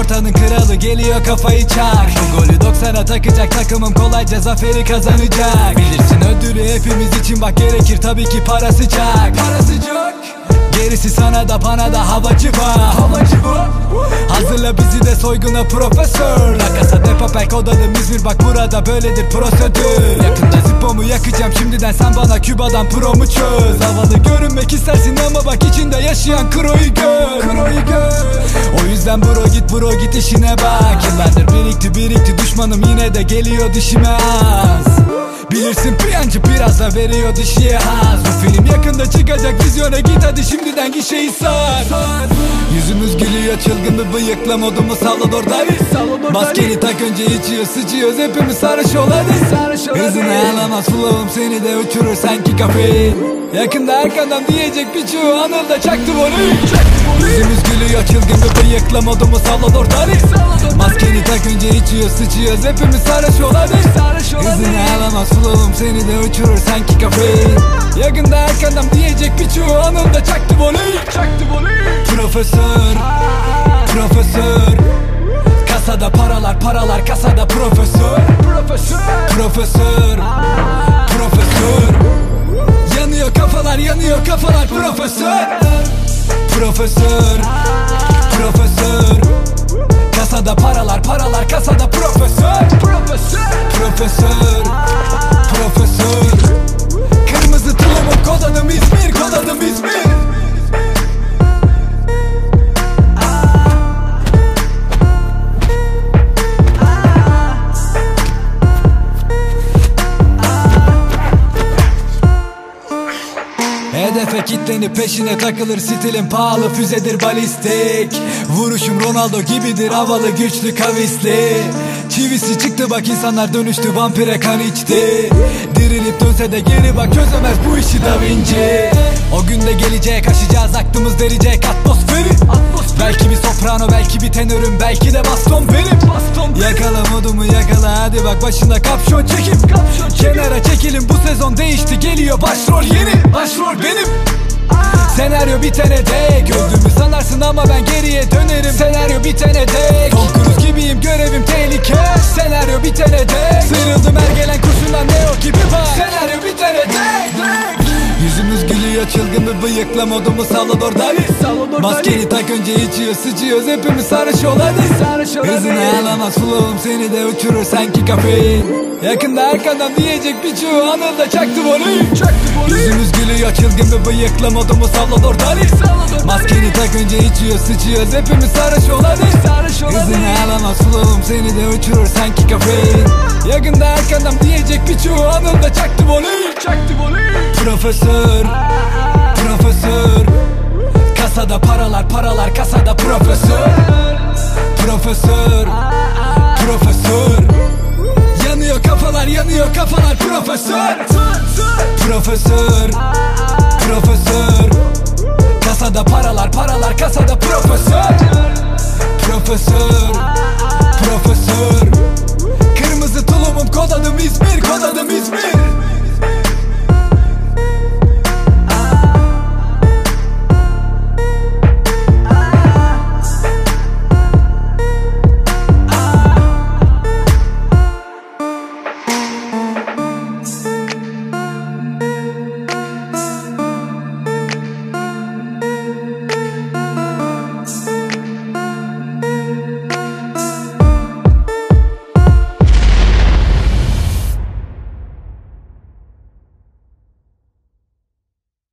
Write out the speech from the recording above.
ortanın kralı geliyor kafayı çak Bu golü 90'a takacak takımım kolayca zaferi kazanacak. Bilirsin ödülü hepimiz için bak gerekir tabii ki parası çak. Parası çok Gerisi sana da bana da havacı var. Havacı var. Hazırla bizi de soyguna profesör. La Casa de Papel kod adım İzmir bak burada böyledir prosedür. Yakında zippomu yakacağım şimdiden sen bana Küba'dan promu çöz. Havalı görünmek istersin ama bak içinde yaşayan kroyu gör. Kroyu gör yüzden bro git bro git işine bak. Yıllardır birikti birikti düşmanım yine de geliyor dişime az Bilirsin piyancı biraz da veriyor dişiye haz. Bu film yakında çıkacak vizyona git hadi şimdiden gişeyi sar. Yüzümüz gülüyor çılgın bir bıyıkla modumuz Salvador Dali Maskeni tak önce içiyor sıçıyoruz hepimiz sarhoş ol hadi Hızını alamaz flow'um seni de uçurur sanki kafein Yakında arkadan diyecek bir çoğu anıl da çaktı onu Yüzümüz gülüyor çılgın bir bıyıkla modumuz Salvador Dali Maskeni tak önce içiyor sıçıyoruz hepimiz sarhoş ol hadi Hızını alamaz flow'um seni de uçurur sanki kafein Yakında arkandan diyecek bir çoğu anıl da çaktı Çaktı Profesör Profesör Profesör. Kasada paralar paralar kasada profesör. Profesör. Profesör. Profesör kitlenip peşine takılır stilin pahalı füzedir balistik. Vuruşum Ronaldo gibidir havalı güçlü kavisli. Çivisi çıktı bak insanlar dönüştü vampire kan içti. Dirilip dönse de geri bak çözemez bu işi Da Vinci. O günde gelecek aşacağız aklımız verecek atmosferi. Belki bir soprano belki bir tenörüm belki de baston benim Yakala modumu yakala. Hadi bak başında kapşon çekip Kenara çekilin bu sezon değişti. Geliyor başrol yeni Başrol benim. Senaryo bitene dek. Öldüğümü sanarsın ama ben geriye dönerim. Senaryo bitene dek. Tom Cruise bir bıyıkla modumuz Salvador Dali Maskeni tak önce içiyor sıçıyoruz hepimiz sarhoş ol hadi Hızını alamaz flow'um seni de uçurur sanki kafein. Yakında arkadan diyecek bir çoğu anıl da çaktı voleyi Yüzümüz gülüyor çılgın bir bıyıkla modumuz Salvador Dali Maskeni tak önce içiyor sıçıyoruz hepimiz sarhoş ol hadi Hızını alamaz flow'um seni de uçurur sanki kafein. Yakında arkadan diyecek bir çoğu anıl da çaktı voleyi Profesör Kasada paralar paralar kasada profesör. Profesör Profesör. Yanıyor kafalar yanıyor kafalar profesör. Profesör Profesör. Kasada paralar paralar kasada profesör. Profesör Profesör. Kırmızı tulumum kodadım İzmir kodadım İzmir.